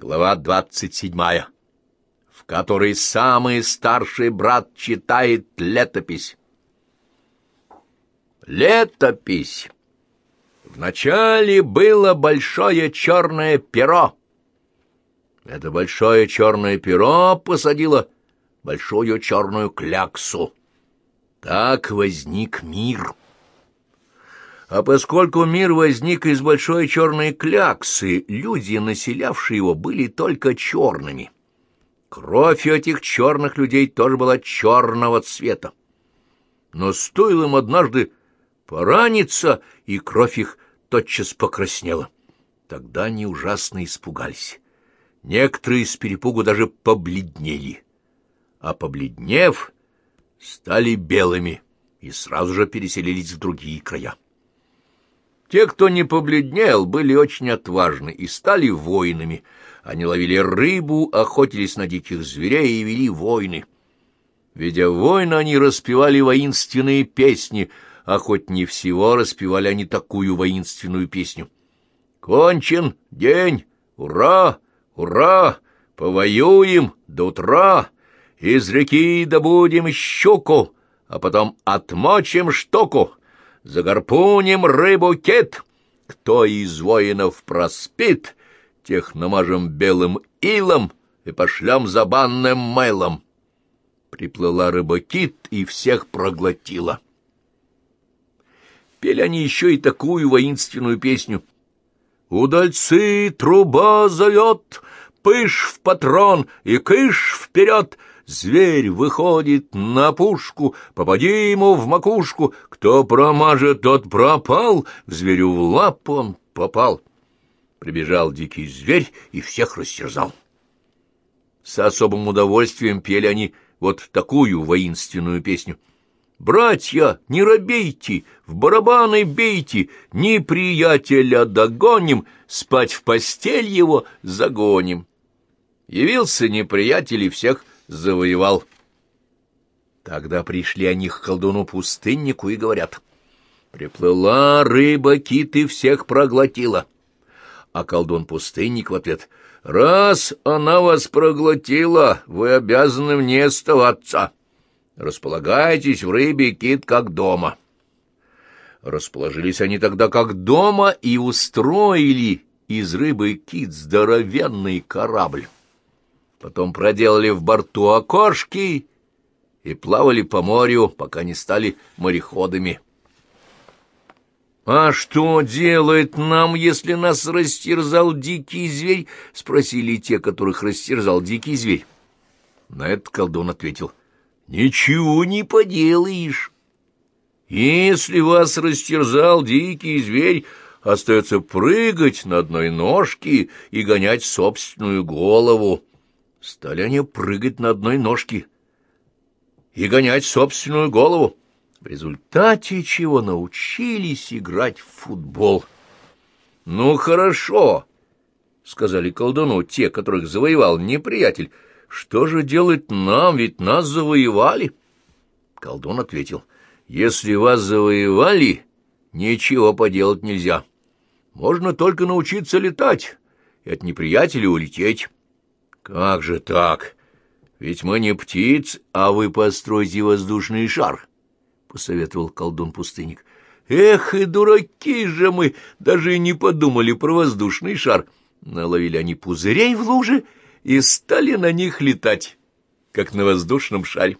Глава двадцать седьмая, в которой самый старший брат читает летопись. Летопись. Вначале было большое черное перо. Это большое черное перо посадило большую черную кляксу. Так возник мир. А поскольку мир возник из большой черной кляксы, люди, населявшие его, были только черными. Кровь этих черных людей тоже была черного цвета. Но стоило им однажды пораниться, и кровь их тотчас покраснела. Тогда они ужасно испугались. Некоторые с перепугу даже побледнели. А побледнев, стали белыми и сразу же переселились в другие края. Те, кто не побледнел, были очень отважны и стали воинами. Они ловили рыбу, охотились на диких зверей и вели войны. Ведя войны, они распевали воинственные песни, а хоть не всего распевали они такую воинственную песню. «Кончен день! Ура! Ура! Повоюем до утра! Из реки добудем щуку, а потом отмочим штуку!» Загарпунем рыбу кит. Кто из воинов проспит, тех намажем белым илом и пошлем за банным мэлом. Приплыла рыба-кит и всех проглотила. Пели они еще и такую воинственную песню. «Удальцы труба зовет, пыш в патрон и кыш вперед!» Зверь выходит на пушку, попади ему в макушку. Кто промажет, тот пропал, к зверю в лапу он попал. Прибежал дикий зверь и всех растерзал. С особым удовольствием пели они вот такую воинственную песню. «Братья, не робейте, в барабаны бейте, неприятеля догоним, спать в постель его загоним». Явился неприятель и всех завоевал. Тогда пришли они к колдуну-пустыннику и говорят, «Приплыла рыба, кит и всех проглотила». А колдун-пустынник в ответ, «Раз она вас проглотила, вы обязаны в ней оставаться. Располагайтесь в рыбе, кит, как дома». Расположились они тогда как дома и устроили из рыбы кит здоровенный корабль. Потом проделали в борту окошки и плавали по морю, пока не стали мореходами. — А что делает нам, если нас растерзал дикий зверь? — спросили те, которых растерзал дикий зверь. На это колдун ответил. — Ничего не поделаешь. Если вас растерзал дикий зверь, остается прыгать на одной ножке и гонять собственную голову. Стали они прыгать на одной ножке и гонять собственную голову, в результате чего научились играть в футбол. — Ну, хорошо, — сказали колдуну те, которых завоевал неприятель. — Что же делать нам, ведь нас завоевали? Колдун ответил. — Если вас завоевали, ничего поделать нельзя. Можно только научиться летать и от неприятеля улететь. «Как же так? Ведь мы не птиц, а вы постройте воздушный шар», — посоветовал колдун-пустынник. «Эх, и дураки же мы! Даже и не подумали про воздушный шар!» Наловили они пузырей в луже и стали на них летать, как на воздушном шаре.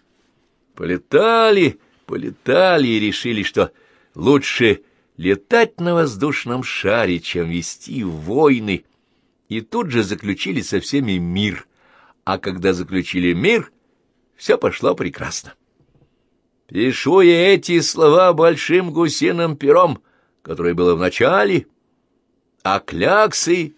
Полетали, полетали и решили, что лучше летать на воздушном шаре, чем вести войны и тут же заключили со всеми мир, а когда заключили мир, все пошло прекрасно. Пишу я эти слова большим гусиным пером, которое было в начале, а кляксы